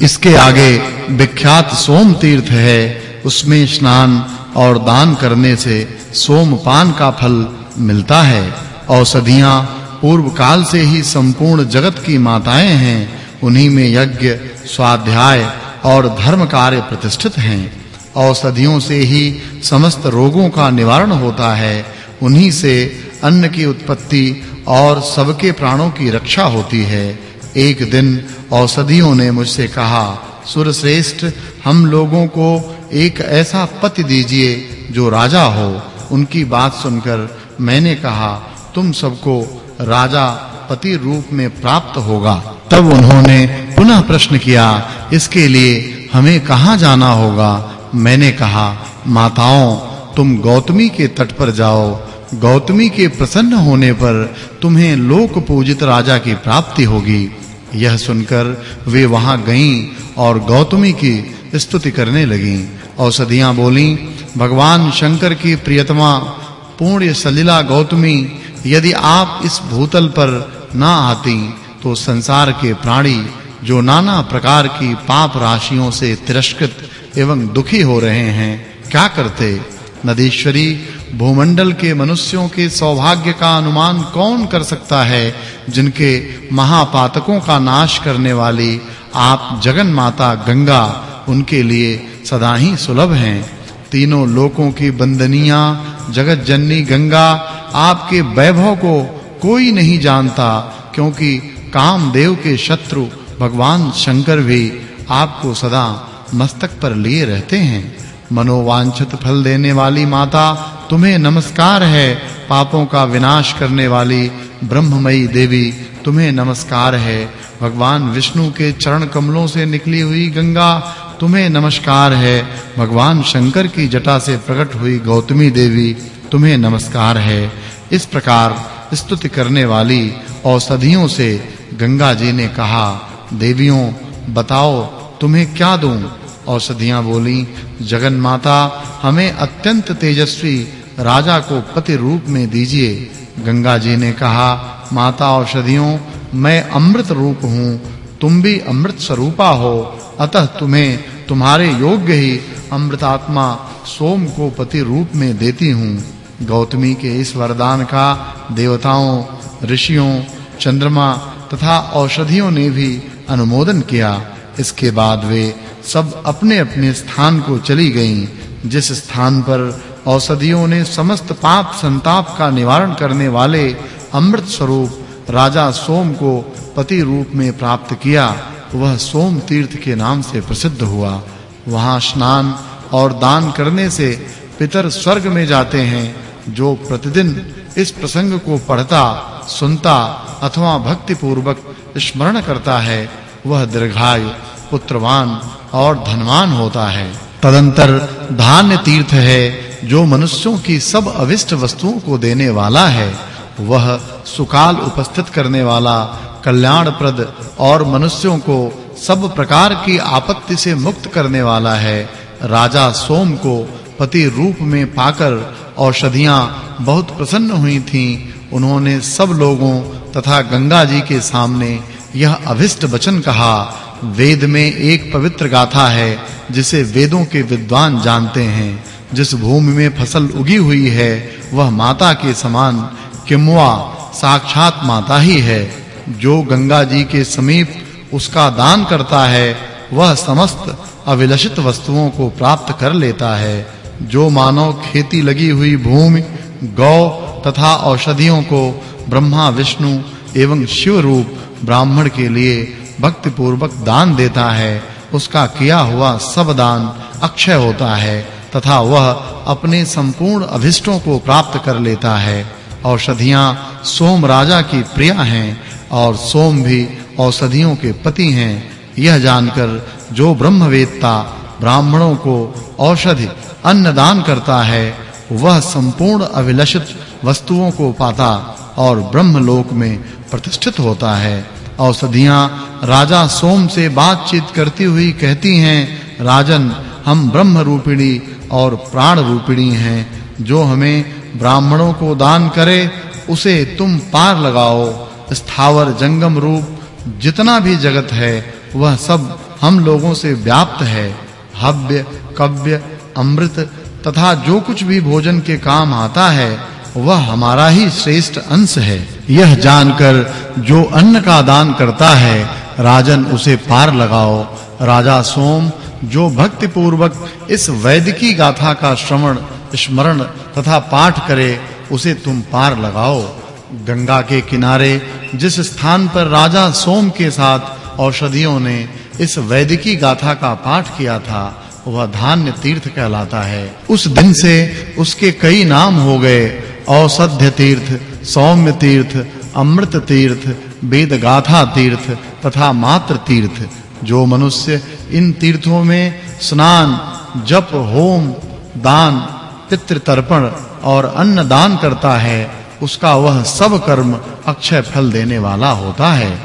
इसके आगे विख्यात सोम तीर्थ है, उसमें स्नान और दान करने से सोमपान का फल मिलता है। औषधियाँ पूर्व काल से ही संपूर्ण जगत की माताएँ हैं, उन्हीं में यज्ञ, स्वाध्याय और धर्म कार्य प्रतिष्ठित हैं। औषधियों से ही समस्त रोगों का निवारण होता है, उन्हीं से अन्न की उत्पत्ति और सबके प्राणों की रक्षा होती है। एक दिन औषधियों ने मुझसे कहा, सुरश्रेष्ठ, हम लोगों को एक ऐसा पति दीजिए जो राजा हो। उनकी बात सुनकर मैंने कहा, तुम सबको राजा पति रूप में प्राप्त होगा। तब उन्होंने पुनः प्रश्न किया, इसके लिए हमें कहाँ जाना होगा? मैंने कहा, माताओं, तुम गौतमी के तट पर जाओ। गौतमी के प्रसन्न होने पर तुम्हें लोक पूजित राजा की प्राप्ति होगी। यह सुनकर वे वहाँ गईं और गौतमी की स्तुति करने लगीं। औषधियाँ बोली, भगवान शंकर की प्रियतमा, पूर्ण सलिला गौतमी, यदि आप इस भूतल पर ना आती तो संसार के प्राणी, जो नाना प्रकार की पाप राशियों से तिरस्कृत एवं दुखी हो रहे हैं, क्या करते? नदीश्वरी भूमंडल के मनुष्यों के सौभाग्य का अनुमान कौन कर सकता है, जिनके महापातकों का नाश करने वाली आप जगन माता गंगा उनके लिए सदा ही सुलभ हैं। तीनों लोकों की बंदनिया जगत जननी गंगा आपके वैभव को कोई नहीं जानता, क्योंकि कामदेव के शत्रु भगवान शंकर भी आपको सदा मस्तक पर लिए रहते हैं। मनोवांछित फल देने वाली माता तुम्हें नमस्कार है पापों का विनाश करने वाली ब्रह्ममयी देवी। तुम्हें नमस्कार है भगवान विष्णु के चरण कमलों से निकली हुई गंगा। तुम्हें नमस्कार है भगवान शंकर की जटा से प्रकट हुई गौतमी देवी। तुम्हें नमस्कार है इस प्रकार स्तुति करने वाली औषधियों से गंगा जी ने कहा, देवियों, बताओ, तुम्हें क्या दूँ? औषधियाँ बोली जगन माता हमें अत्यंत तेजस्वी राजा को पति रूप में दीजिए। गंगा जी ने कहा, माता औषधियों, मैं अमृत रूप हूँ। तुम भी अमृत स्वरूपा हो। अतः तुम्हें तुम्हारे योग्य ही अमृतात्मा सोम को पति रूप में देती हूँ। गौतमी के इस वरदान का देवताओं, ऋषियों, चंद्रमा तथा औषधियों ने भी अनुमोदन किया। इसके बाद वे सब अपने-अपने स्थान को चली गईं, जिस स्थान पर औषधियों ने समस्त पाप संताप का निवारण करने वाले अमृत स्वरूप राजा सोम को पति रूप में प्राप्त किया। वह सोम तीर्थ के नाम से प्रसिद्ध हुआ। वहाँ स्नान और दान करने से पितर स्वर्ग में जाते हैं, जो प्रतिदिन इस प्रसंग को पढ़ता, सुनता अथवा भक्ति पूर्वक स्मरण करता है। वह दीर्घायु, पुत्रवान और धनवान होता है। तदंतर धान्य तीर्थ है जो मनुष्यों की सब अविष्ट वस्तुओं को देने वाला है, वह सुकाल उपस्थित करने वाला, कल्याणप्रद और मनुष्यों को सब प्रकार की आपत्ति से मुक्त करने वाला है, राजा सोम को पति रूप में पाकर औषधियाँ बहुत प्रसन्न हुई थीं। उन्होंने सब लोगों तथा गंगा जी के सामने यह अभिष्ट वचन कहा, वेद में एक पवित्र गाथा है, जिसे वेदों के विद्वान जानते हैं। जिस भूमि में फ़सल उगी हुई है, वह माता के समान किमवा साक्षात माता ही है। जो गंगा जी के समीप उसका दान करता है, वह समस्त अविलषित वस्तुओं को प्राप्त कर लेता है। जो मानव खेती लगी हुई भूमि, गौ तथा औषधियों को ब्रह्मा, विष्णु एवं शिव रूप ब्राह्मण के लिए भक्ति पूर्वक दान देता है, उसका किया हुआ सब दान अक्षय होता है। तथा वह अपने संपूर्ण अभिष्टों को प्राप्त कर लेता है। औषधियाँ सोम राजा की प्रिया हैं और सोम भी औषधियों के पति हैं। यह जानकर जो ब्रह्मवेत्ता ब्राह्मणों को औषधि अन्न दान करता है, वह संपूर्ण अविलषित वस्तुओं को पाता और ब्रह्मलोक में प्रतिष्ठित होता है। औषधियाँ राजा सोम से बातचीत करती हुई कहती हैं, राजन, हम ब्रह्म रूपिणी और प्राण रूपिणी हैं, जो हमें ब्राह्मणों को दान करे, उसे तुम पार लगाओ। स्थावर जंगम रूप जितना भी जगत है, वह सब हम लोगों से व्याप्त है। हव्य, कव्य, अमृत तथा जो कुछ भी भोजन के काम आता है, वह हमारा ही श्रेष्ठ अंश है। यह जानकर जो अन्न का दान करता है, राजन उसे पार लगाओ। राजा सोम जो भक्ति पूर्वक इस वैदिकी गाथा का श्रवण, स्मरण तथा पाठ करे, उसे तुम पार लगाओ। गंगा के किनारे, जिस स्थान पर राजा सोम के साथ औषधियों ने इस वैदिकी गाथा का पाठ किया था, वह धान्य तीर्थ कहलाता है। उस दिन से उसके कई नाम हो गए। औषध्य तीर्थ, सौम्य तीर्थ, अमृत तीर्थ वेद गाथा तीर्थ तथा मात्र तीर्थ। जो मनुष्य इन तीर्थों में स्नान, जप, होम, दान पितृ तर्पण और अन्न दान करता है, उसका वह सब कर्म अक्षय फल देने वाला होता है।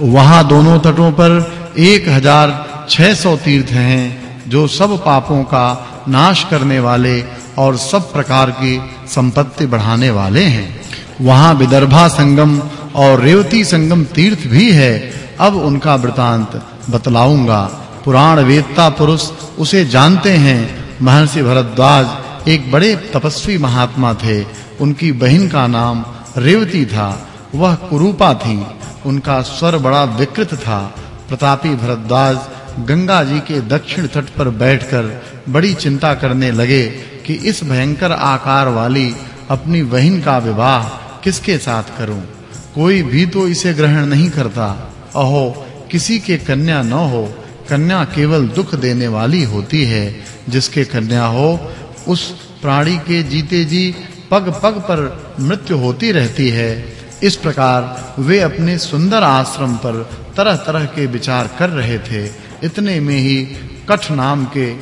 वहाँ दोनों तटों पर 1600 तीर्थ हैं, जो सब पापों का नाश करने वाले और सब प्रकार की संपत्ति बढ़ाने वाले हैं। वहाँ विदर्भा संगम और रेवती संगम तीर्थ भी है, अब उनका वृतांत बतलाऊँगा। पुराण वेदता पुरुष उसे जानते हैं। महर्षि भरद्वाज एक बड़े तपस्वी महात्मा थे। उनकी बहन का नाम रेवती था। वह कुरूपा थी। उनका स्वर बड़ा विकृत था। प्रतापी भरद्वाज गंगा जी के दक्षिण तट पर बैठकर बड़ी चिंता करने लगे कि इस भयंकर आकार वाली अपनी बहन का विवाह किसके साथ करूँ? कोई भी तो इसे ग्रहण नहीं करता। अहो किसी के कन्या न हो, कन्या केवल दुख देने वाली होती है। जिसके कन्या हो, उस प्राणी के जीते जी पग पग पर मृत्यु होती रहती है। इस प्रकार वे अपने सुंदर आश्रम पर तरह-तरह के विचार कर रहे थे। इतने में ही कठ नाम के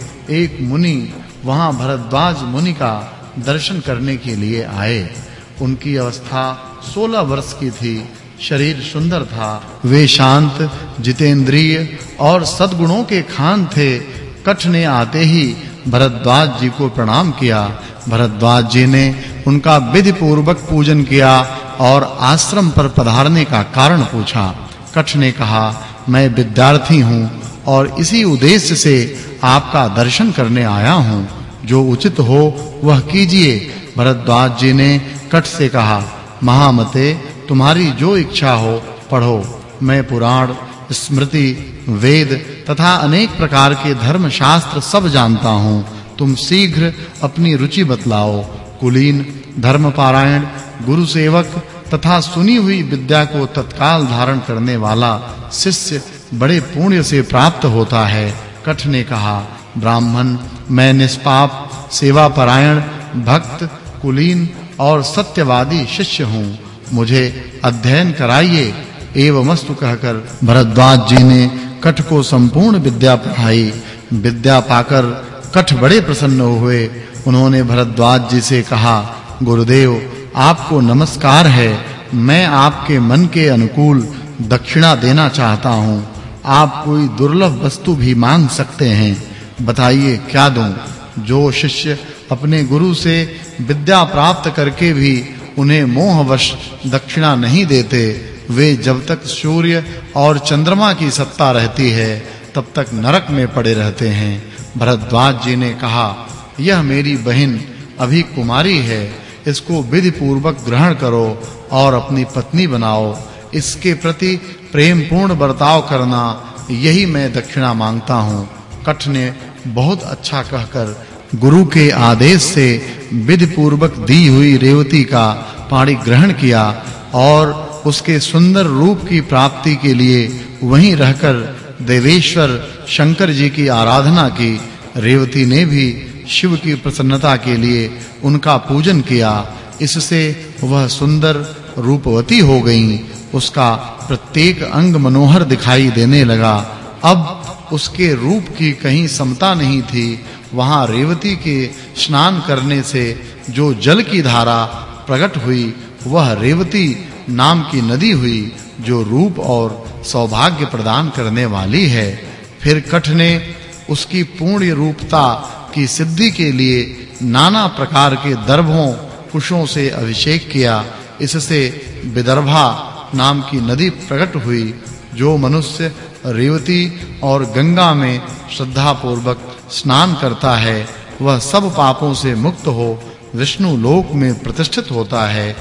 एक मुनि, वहाँ भरद्वाज मुनि का दर्शन करने के लिए आए। उनकी अवस्था 16 वर्ष की थी। शरीर सुंदर था। वे शांत, जितेंद्रिय और सद्गुणों के खान थे। कठ ने आते ही भरद्वाज जी को प्रणाम किया। भरद्वाज जी ने उनका विधि पूर्वक पूजन किया और आश्रम पर पधारने का कारण पूछा। कठ ने कहा, मैं विद्यार्थी हूँ और इसी उद्देश्य से आपका दर्शन करने आया हूँ। जो उचित हो, वह कीजिए। भरद्वाज जी ने कठ से कहा, महामते तुम्हारी जो इच्छा हो, पढ़ो। मैं पुराण, स्मृति, वेद तथा अनेक प्रकार के धर्म शास्त्र सब जानता हूँ। तुम शीघ्र अपनी रुचि बतलाओ। कुलीन, धर्मपारायण गुरु सेवक तथा सुनी हुई विद्या को तत्काल धारण करने वाला शिष्य बड़े पुण्य से प्राप्त होता है, कठ ने कहा। ब्राह्मण, मैं निष्पाप सेवा परायण भक्त, कुलीन और सत्यवादी शिष्य हूँ। मुझे अध्ययन कराइए एवमस्तु कहकर भरद्वाज जी ने कठ को संपूर्ण विद्या पढ़ाई। विद्या पाकर कठ बड़े प्रसन्न हुए। उन्होंने भरद्वाज जी से कहा, गुरुदेव, आपको नमस्कार है। मैं आपके मन के अनुकूल दक्षिणा देना चाहता हूँ। आप कोई दुर्लभ वस्तु भी मांग सकते हैं। बताइए क्या दूँ? जो शिष्य अपने गुरु से विद्या प्राप्त करके भी उन्हें मोहवश दक्षिणा नहीं देते। वे जब तक सूर्य और चंद्रमा की सत्ता रहती है, तब तक नरक में पड़े रहते हैं। भरद्वाज जी ने कहा, यह मेरी बहन अभी कुमारी है, इसको विधि पूर्वक ग्रहण करो और अपनी पत्नी बनाओ। इसके प्रति प्रेम पूर्ण बर्ताव करना, यही मैं दक्षिणा माँगता हूँ। कठ ने बहुत अच्छा कहकर गुरु के आदेश से विधि पूर्वक दी हुई रेवती का पाणी ग्रहण किया और उसके सुंदर रूप की प्राप्ति के लिए वहीं रहकर देवेश्वर शंकर जी की आराधना की। रेवती ने भी शिव की प्रसन्नता के लिए उनका पूजन किया। इससे वह सुंदर रूपवती हो गई। उसका प्रत्येक अंग मनोहर दिखाई देने लगा। अब उसके रूप की कहीं समता नहीं थी, वहाँ रेवती के स्नान करने से जो जल की धारा प्रकट हुई, वह रेवती नाम की नदी हुई, जो रूप और सौभाग्य प्रदान करने वाली है। फिर कठ ने उसकी पूर्ण रूपता की सिद्धि के लिए नाना प्रकार के दर्भों, कुशों से अभिषेक किया। इससे विदर्भा नाम की नदी प्रकट हुई, जो मनुष्य रेवती और गंगा में श्रद्धा पूर्वक स्नान करता है, वह सब पापों से मुक्त हो, विष्णु लोक में प्रतिष्ठित होता है।